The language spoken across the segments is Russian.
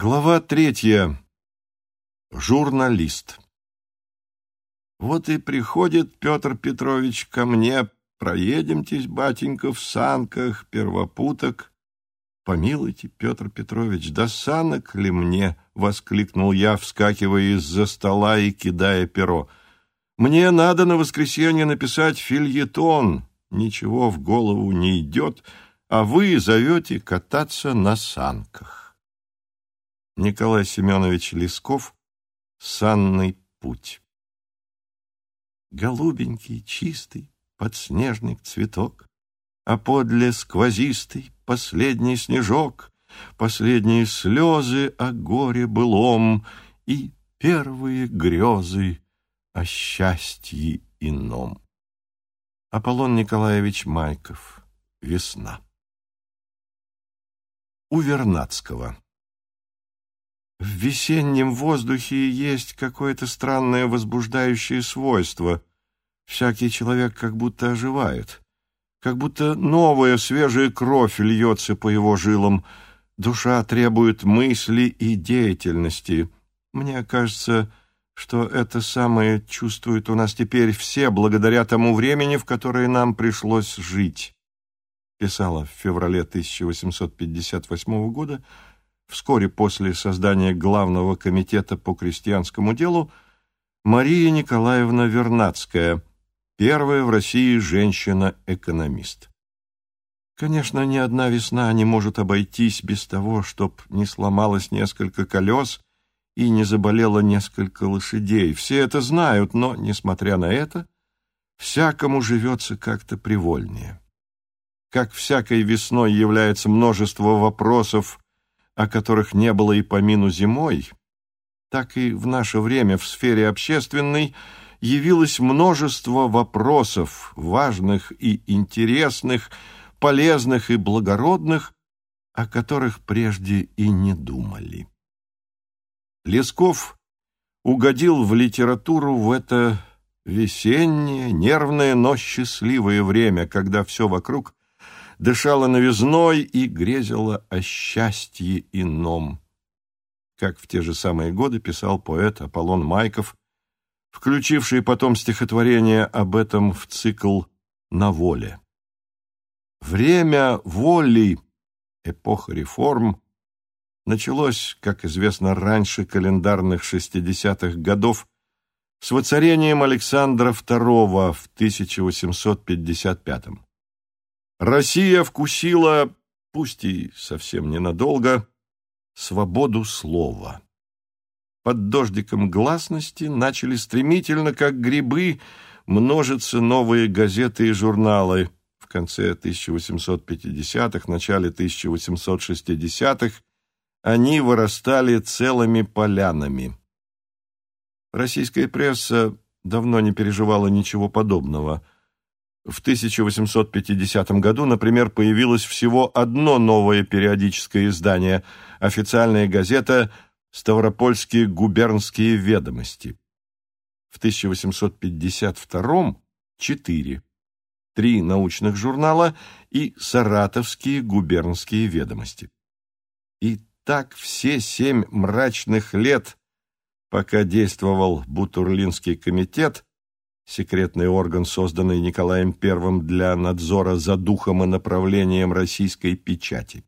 Глава третья. Журналист. Вот и приходит Петр Петрович ко мне, проедемтесь, батенька, в санках, первопуток. Помилуйте, Петр Петрович, да санок ли мне? — воскликнул я, вскакивая из-за стола и кидая перо. Мне надо на воскресенье написать фильетон. Ничего в голову не идет, а вы зовете кататься на санках. Николай Семенович Лесков «Санный путь». Голубенький, чистый, подснежник цветок, А подле сквозистый последний снежок, Последние слезы о горе былом И первые грезы о счастье ином. Аполлон Николаевич Майков. Весна. У Вернадского. В весеннем воздухе есть какое-то странное возбуждающее свойство. Всякий человек как будто оживает, как будто новая свежая кровь льется по его жилам. Душа требует мысли и деятельности. Мне кажется, что это самое чувствуют у нас теперь все благодаря тому времени, в которое нам пришлось жить. Писала в феврале 1858 года вскоре после создания Главного комитета по крестьянскому делу, Мария Николаевна Вернадская, первая в России женщина-экономист. Конечно, ни одна весна не может обойтись без того, чтоб не сломалось несколько колес и не заболело несколько лошадей. Все это знают, но, несмотря на это, всякому живется как-то привольнее. Как всякой весной является множество вопросов, о которых не было и помину зимой, так и в наше время в сфере общественной явилось множество вопросов, важных и интересных, полезных и благородных, о которых прежде и не думали. Лесков угодил в литературу в это весеннее, нервное, но счастливое время, когда все вокруг дышала новизной и грезила о счастье ином. Как в те же самые годы писал поэт Аполлон Майков, включивший потом стихотворение об этом в цикл «На воле». Время воли, эпоха реформ, началось, как известно, раньше календарных 60-х годов с воцарением Александра II в 1855 -м. Россия вкусила, пусть и совсем ненадолго, свободу слова. Под дождиком гласности начали стремительно, как грибы, множиться новые газеты и журналы. В конце 1850-х, начале 1860-х они вырастали целыми полянами. Российская пресса давно не переживала ничего подобного – в 1850 году, например, появилось всего одно новое периодическое издание – официальная газета «Ставропольские губернские ведомости». В 1852 – четыре, три научных журнала и «Саратовские губернские ведомости». И так все семь мрачных лет, пока действовал Бутурлинский комитет – секретный орган, созданный Николаем I для надзора за духом и направлением российской печати.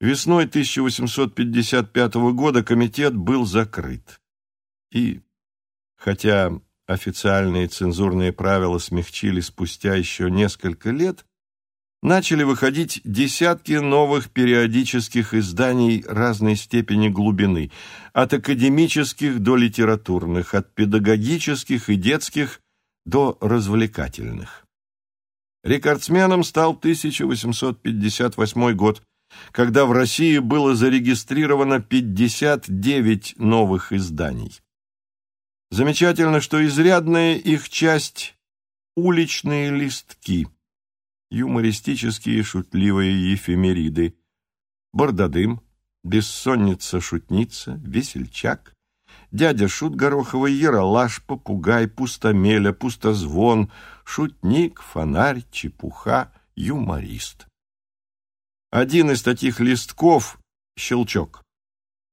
Весной 1855 года комитет был закрыт. И, хотя официальные цензурные правила смягчили спустя еще несколько лет, начали выходить десятки новых периодических изданий разной степени глубины, от академических до литературных, от педагогических и детских до развлекательных. Рекордсменом стал 1858 год, когда в России было зарегистрировано 59 новых изданий. Замечательно, что изрядная их часть – уличные листки – юмористические шутливые ефемериды. Бордадым, бессонница-шутница, весельчак, дядя Шут Гороховый, Яралаш, попугай, пустомеля, пустозвон, шутник, фонарь, чепуха, юморист. Один из таких листков — щелчок.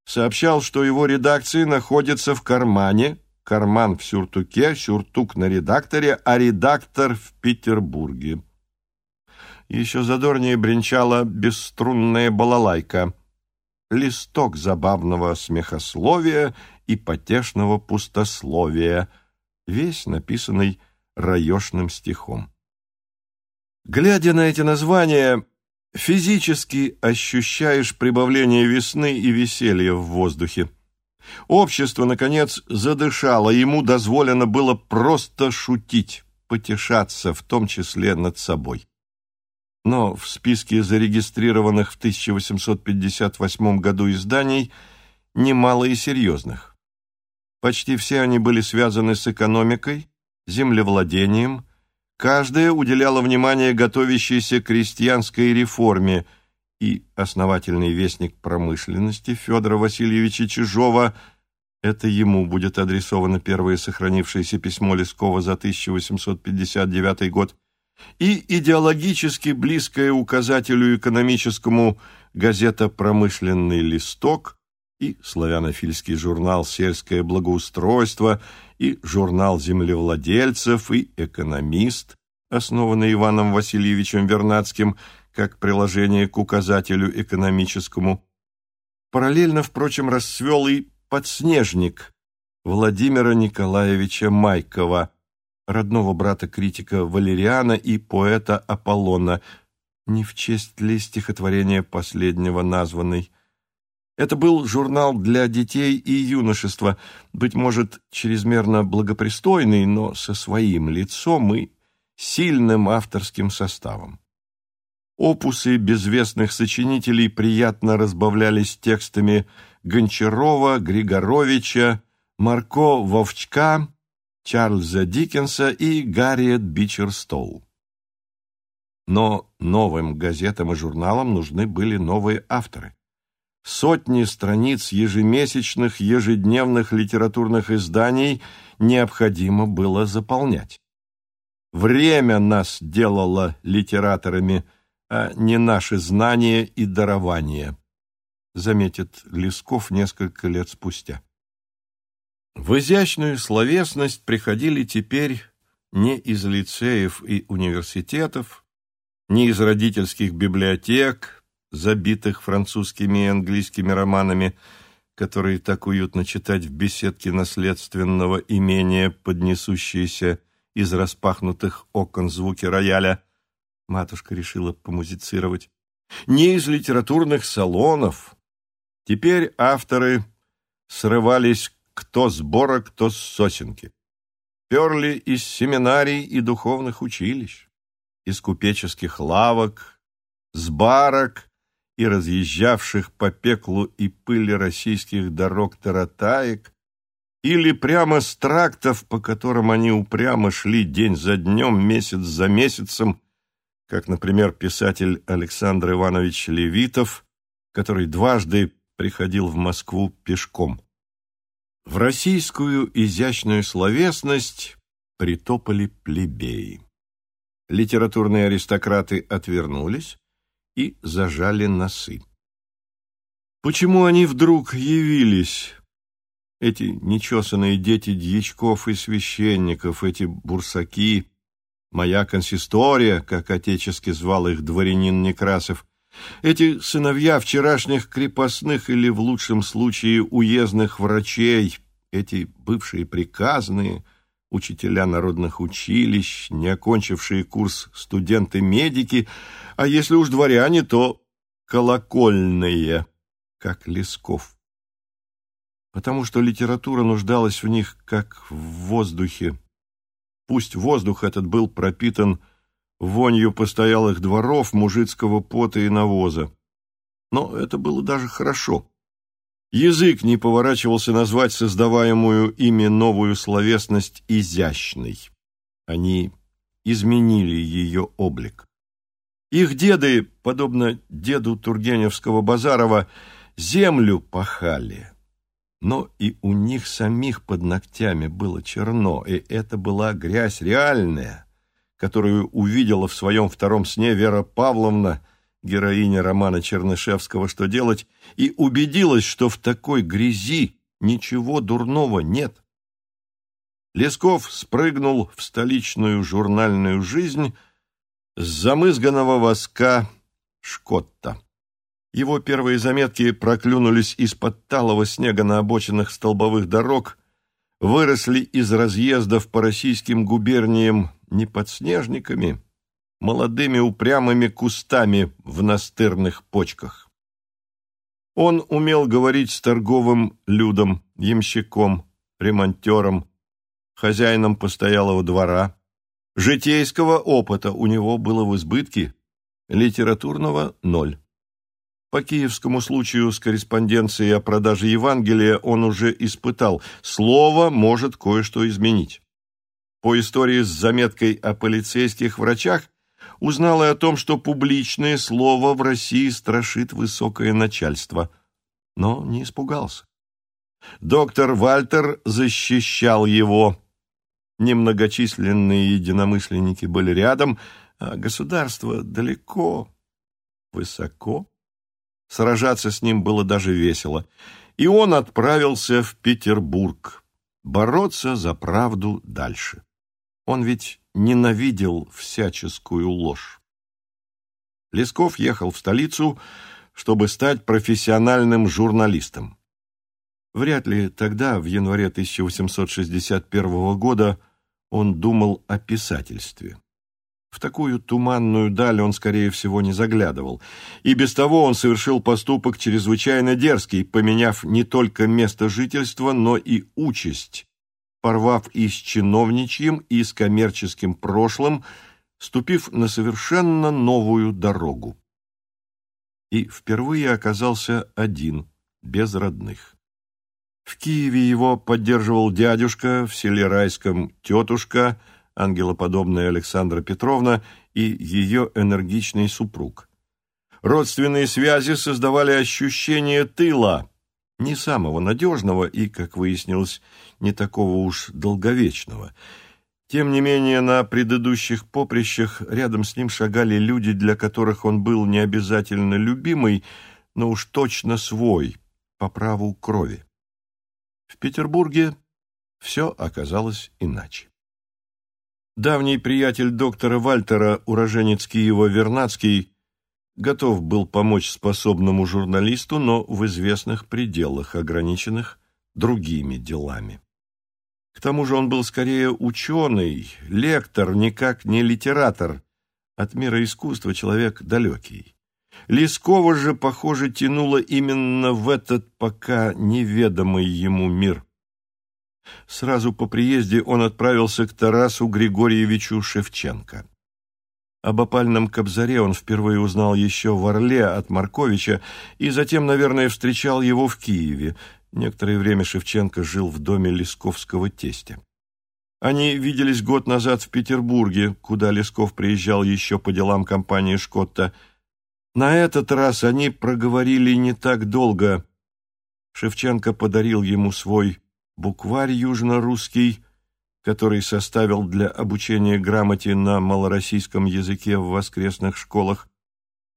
сообщал, что его редакции находится в кармане, карман в сюртуке, сюртук на редакторе, а редактор в Петербурге. Еще задорнее бренчала бесструнная балалайка, листок забавного смехословия и потешного пустословия, весь написанный раешным стихом. Глядя на эти названия, физически ощущаешь прибавление весны и веселья в воздухе. Общество, наконец, задышало, ему дозволено было просто шутить, потешаться, в том числе над собой. Но в списке зарегистрированных в 1858 году изданий немало и серьезных. Почти все они были связаны с экономикой, землевладением, Каждая уделяла внимание готовящейся крестьянской реформе, и основательный вестник промышленности Федора Васильевича Чижова это ему будет адресовано первое сохранившееся письмо Лескова за 1859 год, и идеологически близкая указателю экономическому газета «Промышленный листок» и славянофильский журнал «Сельское благоустройство» и журнал землевладельцев, и «Экономист», основанный Иваном Васильевичем Вернадским как приложение к указателю экономическому. Параллельно, впрочем, расцвел и «Подснежник» Владимира Николаевича Майкова, родного брата критика Валериана и поэта Аполлона, не в честь ли стихотворения последнего названной – это был журнал для детей и юношества, быть может, чрезмерно благопристойный, но со своим лицом и сильным авторским составом. Опусы безвестных сочинителей приятно разбавлялись текстами Гончарова, Григоровича, Марко Вовчка, Чарльза Диккенса и Гарриет Бичерстоу. Но новым газетам и журналам нужны были новые авторы сотни страниц ежемесячных, ежедневных литературных изданий необходимо было заполнять. Время нас делало литераторами, а не наши знания и дарования, заметит Лесков несколько лет спустя. В изящную словесность приходили теперь не из лицеев и университетов, не из родительских библиотек, забитых французскими и английскими романами, которые так уютно читать в беседке наследственного имения, поднесущиеся из распахнутых окон звуки рояля. Матушка решила помузицировать. Не из литературных салонов. Теперь авторы срывались кто с бора, кто с сосенки. Перли из семинарий и духовных училищ, из купеческих лавок, с барок и разъезжавших по пеклу и пыли российских дорог таратаек, или прямо с трактов, по которым они упрямо шли день за днем, месяц за месяцем, как, например, писатель Александр Иванович Левитов, который дважды приходил в Москву пешком. В российскую изящную словесность притопали плебеи. Литературные аристократы отвернулись, и зажали носы. Почему они вдруг явились, эти нечесанные дети дьячков и священников, эти бурсаки, моя консистория, как отечески звал их дворянин Некрасов, эти сыновья вчерашних крепостных или, в лучшем случае, уездных врачей, эти бывшие приказные – учителя народных училищ, не окончившие курс студенты-медики, а если уж дворяне, то колокольные, как Лесков. Потому что литература нуждалась в них, как в воздухе. Пусть воздух этот был пропитан вонью постоялых дворов, мужицкого пота и навоза. Но это было даже хорошо. Язык не поворачивался назвать создаваемую ими новую словесность изящной. Они изменили ее облик. Их деды, подобно деду Тургеневского Базарова, землю пахали. Но и у них самих под ногтями было черно, и это была грязь реальная, которую увидела в своем втором сне Вера Павловна, героиня романа Чернышевского «Что делать?» и убедилась, что в такой грязи ничего дурного нет. Лесков спрыгнул в столичную журнальную жизнь с замызганного воска Шкотта. Его первые заметки проклюнулись из-под талого снега на обочинах столбовых дорог, выросли из разъездов по российским губерниям не подснежниками, молодыми упрямыми кустами в настырных почках. Он умел говорить с торговым людом, ямщиком, ремонтером, хозяином постоялого двора. Житейского опыта у него было в избытке, литературного – ноль. По киевскому случаю с корреспонденцией о продаже Евангелия он уже испытал. Слово может кое-что изменить. По истории с заметкой о полицейских врачах узнал и о том, что публичное слово в России страшит высокое начальство. Но не испугался. Доктор Вальтер защищал его. Немногочисленные единомышленники были рядом, а государство далеко, высоко. Сражаться с ним было даже весело. И он отправился в Петербург бороться за правду дальше. Он ведь ненавидел всяческую ложь. Лесков ехал в столицу, чтобы стать профессиональным журналистом. Вряд ли тогда, в январе 1861 года, он думал о писательстве. В такую туманную даль он, скорее всего, не заглядывал. И без того он совершил поступок чрезвычайно дерзкий, поменяв не только место жительства, но и участь, порвав и с чиновничьим, и с коммерческим прошлым, ступив на совершенно новую дорогу. И впервые оказался один, без родных. В Киеве его поддерживал дядюшка, в селе Райском тетушка – ангелоподобная Александра Петровна и ее энергичный супруг. Родственные связи создавали ощущение тыла, не самого надежного и, как выяснилось, не такого уж долговечного. Тем не менее, на предыдущих поприщах рядом с ним шагали люди, для которых он был не обязательно любимый, но уж точно свой, по праву крови. В Петербурге все оказалось иначе. Давний приятель доктора Вальтера, уроженец Киева Вернадский, готов был помочь способному журналисту, но в известных пределах, ограниченных другими делами. К тому же он был скорее ученый, лектор, никак не литератор, от мира искусства человек далекий. Лескова же, похоже, тянуло именно в этот пока неведомый ему мир. Сразу по приезде он отправился к Тарасу Григорьевичу Шевченко. Об опальном Кобзаре он впервые узнал еще в Орле от Марковича и затем, наверное, встречал его в Киеве. Некоторое время Шевченко жил в доме Лесковского тестя. Они виделись год назад в Петербурге, куда Лесков приезжал еще по делам компании Шкотта. На этот раз они проговорили не так долго. Шевченко подарил ему свой букварь южно-русский, который составил для обучения грамоте на малороссийском языке в воскресных школах.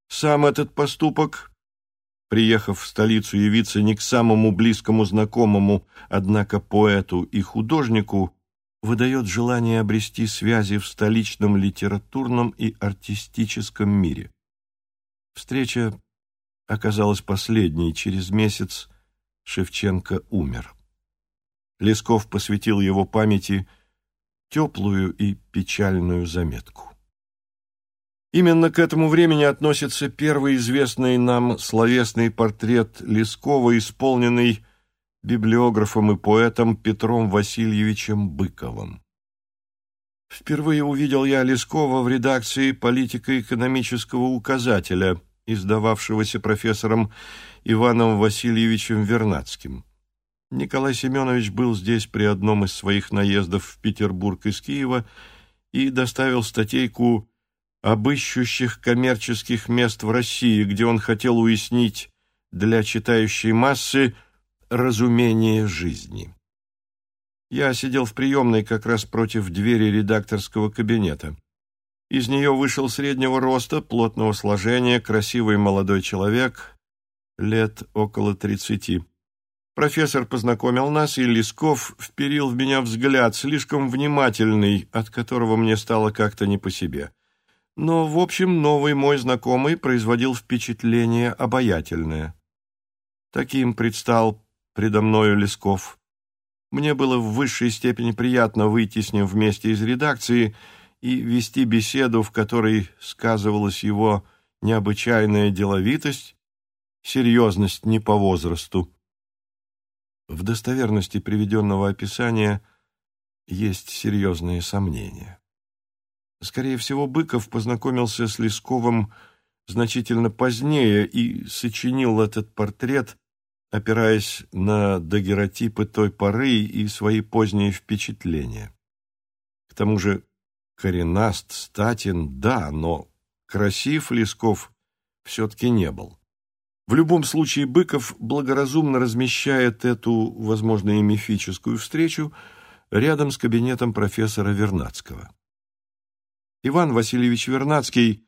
Сам этот поступок, приехав в столицу явиться не к самому близкому знакомому, однако поэту и художнику, выдает желание обрести связи в столичном литературном и артистическом мире. Встреча оказалась последней. Через месяц Шевченко умер. Лесков посвятил его памяти теплую и печальную заметку. Именно к этому времени относится первый известный нам словесный портрет Лескова, исполненный библиографом и поэтом Петром Васильевичем Быковым. Впервые увидел я Лескова в редакции политико-экономического указателя, издававшегося профессором Иваном Васильевичем Вернадским. Николай Семенович был здесь при одном из своих наездов в Петербург из Киева и доставил статейку об ищущих коммерческих мест в России, где он хотел уяснить для читающей массы разумение жизни. Я сидел в приемной как раз против двери редакторского кабинета. Из нее вышел среднего роста, плотного сложения, красивый молодой человек, лет около тридцати. Профессор познакомил нас, и Лесков вперил в меня взгляд, слишком внимательный, от которого мне стало как-то не по себе. Но, в общем, новый мой знакомый производил впечатление обаятельное. Таким предстал предо мною Лесков. Мне было в высшей степени приятно выйти с ним вместе из редакции и вести беседу, в которой сказывалась его необычайная деловитость, серьезность не по возрасту. В достоверности приведенного описания есть серьезные сомнения. Скорее всего, Быков познакомился с Лесковым значительно позднее и сочинил этот портрет, опираясь на дагеротипы той поры и свои поздние впечатления. К тому же коренаст, статин, да, но красив Лесков все-таки не был. В любом случае, Быков благоразумно размещает эту, возможно, и мифическую встречу рядом с кабинетом профессора Вернадского. Иван Васильевич Вернадский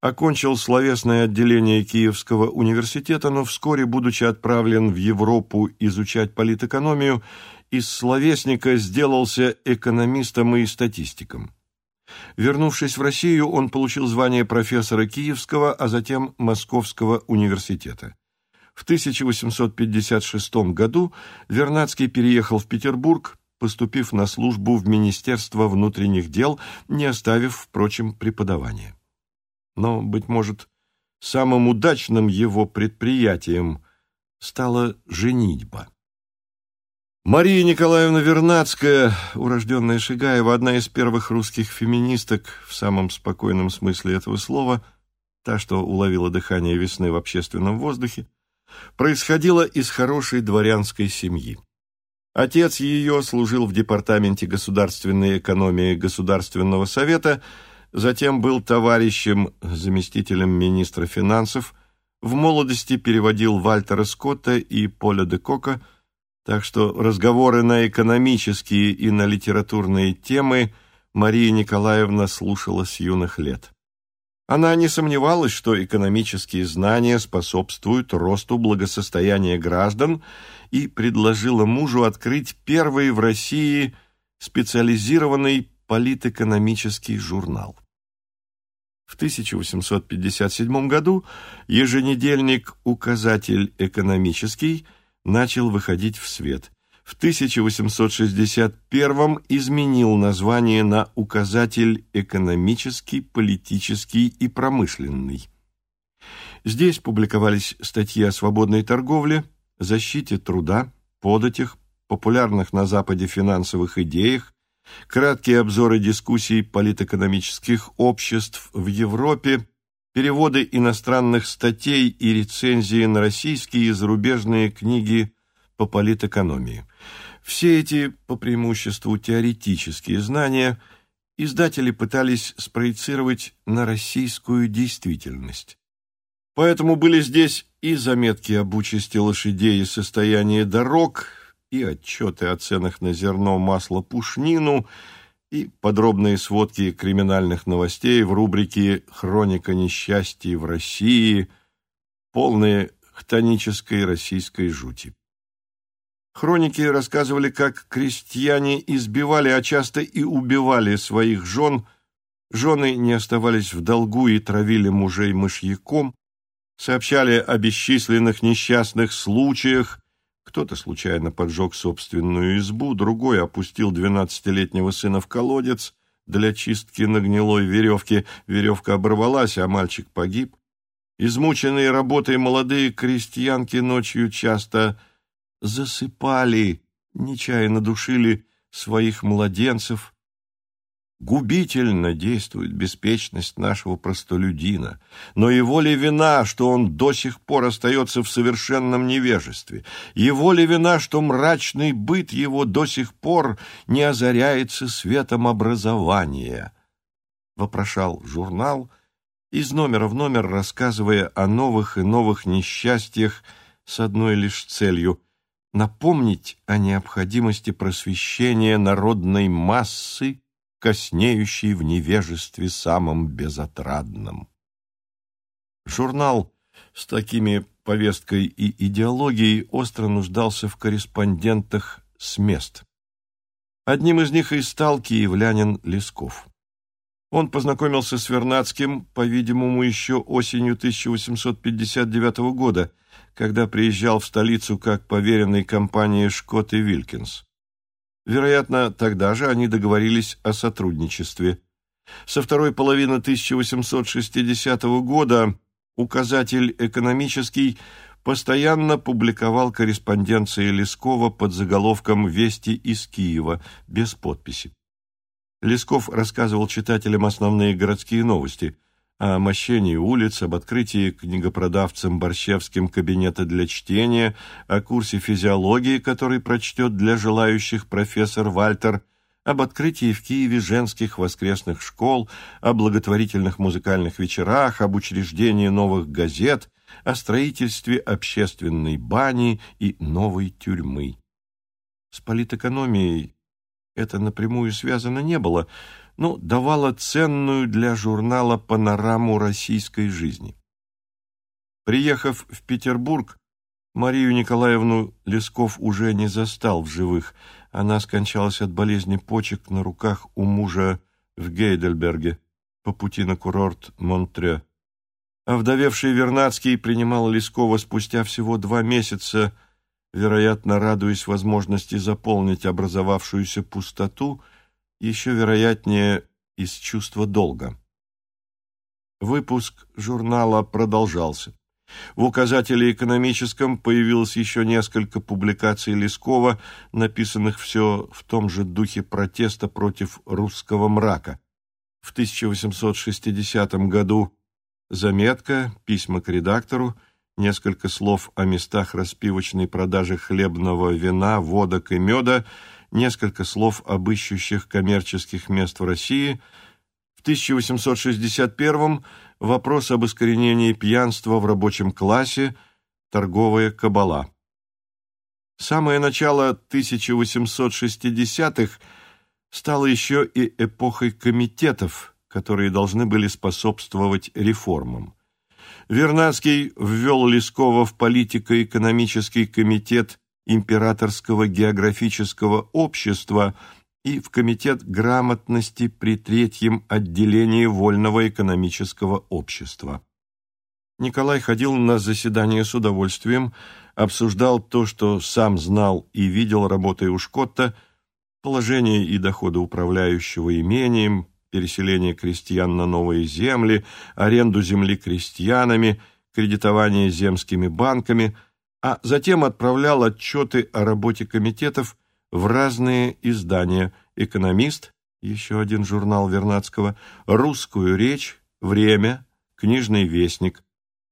окончил словесное отделение Киевского университета, но вскоре, будучи отправлен в Европу изучать политэкономию, из словесника сделался экономистом и статистиком. Вернувшись в Россию, он получил звание профессора Киевского, а затем Московского университета. В 1856 году Вернадский переехал в Петербург, поступив на службу в Министерство внутренних дел, не оставив, впрочем, преподавания. Но, быть может, самым удачным его предприятием стала женитьба. Мария Николаевна Вернадская, урожденная Шигаева, одна из первых русских феминисток в самом спокойном смысле этого слова, та, что уловила дыхание весны в общественном воздухе, происходила из хорошей дворянской семьи. Отец ее служил в департаменте государственной экономии Государственного совета, затем был товарищем, заместителем министра финансов, в молодости переводил Вальтера Скотта и Поля де Кока – так что разговоры на экономические и на литературные темы Мария Николаевна слушала с юных лет. Она не сомневалась, что экономические знания способствуют росту благосостояния граждан и предложила мужу открыть первый в России специализированный политэкономический журнал. В 1857 году еженедельник «Указатель экономический» начал выходить в свет. В 1861 изменил название на указатель «Экономический, политический и промышленный». Здесь публиковались статьи о свободной торговле, защите труда, податях, популярных на Западе финансовых идеях, краткие обзоры дискуссий политэкономических обществ в Европе, переводы иностранных статей и рецензии на российские и зарубежные книги по политэкономии. Все эти, по преимуществу, теоретические знания издатели пытались спроецировать на российскую действительность. Поэтому были здесь и заметки об участи лошадей и состоянии дорог, и отчеты о ценах на зерно, масло, пушнину – и подробные сводки криминальных новостей в рубрике «Хроника несчастий в России», полные хтонической российской жути. Хроники рассказывали, как крестьяне избивали, а часто и убивали своих жен, жены не оставались в долгу и травили мужей мышьяком, сообщали о бесчисленных несчастных случаях, кто-то случайно поджег собственную избу, другой опустил двенадцатилетнего сына в колодец для чистки на гнилой веревке. Веревка оборвалась, а мальчик погиб. Измученные работой молодые крестьянки ночью часто засыпали, нечаянно душили своих младенцев, Губительно действует беспечность нашего простолюдина, но его ли вина, что он до сих пор остается в совершенном невежестве? Его ли вина, что мрачный быт его до сих пор не озаряется светом образования? Вопрошал журнал, из номера в номер рассказывая о новых и новых несчастьях с одной лишь целью — напомнить о необходимости просвещения народной массы коснеющий в невежестве самом безотрадном. Журнал с такими повесткой и идеологией остро нуждался в корреспондентах с мест. Одним из них и стал киевлянин Лесков. Он познакомился с Вернадским, по-видимому, еще осенью 1859 года, когда приезжал в столицу как поверенный компании Шкот и Вилкинс. Вероятно, тогда же они договорились о сотрудничестве. Со второй половины 1860 года указатель «Экономический» постоянно публиковал корреспонденции Лескова под заголовком «Вести из Киева» без подписи. Лесков рассказывал читателям основные городские новости о мощении улиц, об открытии книгопродавцем Борщевским кабинета для чтения, о курсе физиологии, который прочтет для желающих профессор Вальтер, об открытии в Киеве женских воскресных школ, о благотворительных музыкальных вечерах, об учреждении новых газет, о строительстве общественной бани и новой тюрьмы. С политэкономией это напрямую связано не было, но давало ценную для журнала панораму российской жизни. Приехав в Петербург, Марию Николаевну Лесков уже не застал в живых. Она скончалась от болезни почек на руках у мужа в Гейдельберге по пути на курорт Монтре. Овдовевший Вернадский принимал Лескова спустя всего два месяца, вероятно, радуясь возможности заполнить образовавшуюся пустоту, еще вероятнее из чувства долга. Выпуск журнала продолжался. В указателе экономическом появилось еще несколько публикаций Лескова, написанных все в том же духе протеста против русского мрака. В 1860 году Заметка, письма к редактору, несколько слов о местах распивочной продажи хлебного вина, водок и меда, несколько слов об ищущих коммерческих мест в России. В 1861 вопрос об искоренении пьянства в рабочем классе, торговая кабала. Самое начало 1860-х стало еще и эпохой комитетов – которые должны были способствовать реформам. Вернадский ввел Лескова в политико-экономический комитет Императорского географического общества и в Комитет грамотности при Третьем отделении Вольного экономического общества. Николай ходил на заседания с удовольствием, обсуждал то, что сам знал и видел, работая у Шкотта, положение и доходы управляющего имением, переселение крестьян на новые земли, аренду земли крестьянами, кредитование земскими банками, а затем отправлял отчеты о работе комитетов в разные издания «Экономист», еще один журнал Вернадского, «Русскую речь», «Время», «Книжный вестник»,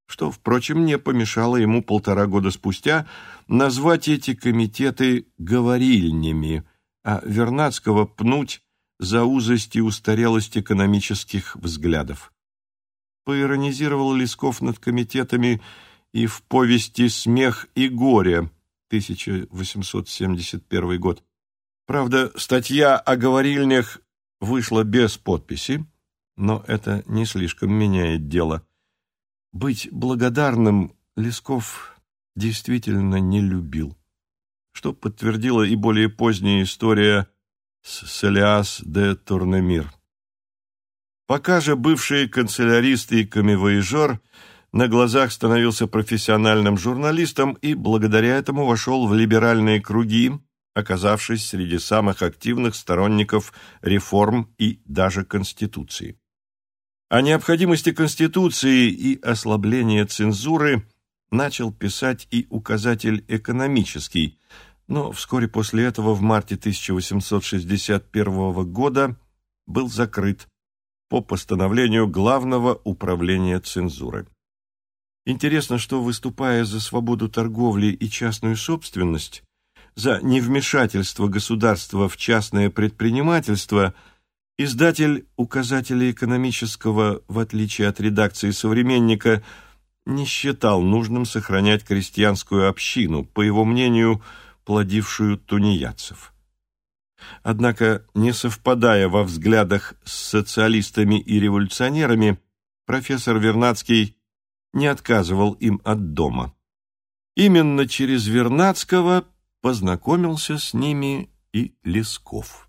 что, впрочем, не помешало ему полтора года спустя назвать эти комитеты «говорильнями», а Вернадского пнуть за узость и устарелость экономических взглядов. Поиронизировал Лесков над комитетами и в повести «Смех и горе» 1871 год. Правда, статья о говорильнях вышла без подписи, но это не слишком меняет дело. Быть благодарным Лесков действительно не любил, что подтвердила и более поздняя история Селиас де Турнемир. Пока же бывший канцелярист и камевояжер на глазах становился профессиональным журналистом и благодаря этому вошел в либеральные круги, оказавшись среди самых активных сторонников реформ и даже Конституции. О необходимости Конституции и ослабления цензуры начал писать и указатель экономический – но вскоре после этого, в марте 1861 года, был закрыт по постановлению Главного управления цензуры. Интересно, что, выступая за свободу торговли и частную собственность, за невмешательство государства в частное предпринимательство, издатель указателя экономического, в отличие от редакции «Современника», не считал нужным сохранять крестьянскую общину, по его мнению – плодившую тунеядцев. Однако, не совпадая во взглядах с социалистами и революционерами, профессор Вернадский не отказывал им от дома. Именно через Вернадского познакомился с ними и Лесков.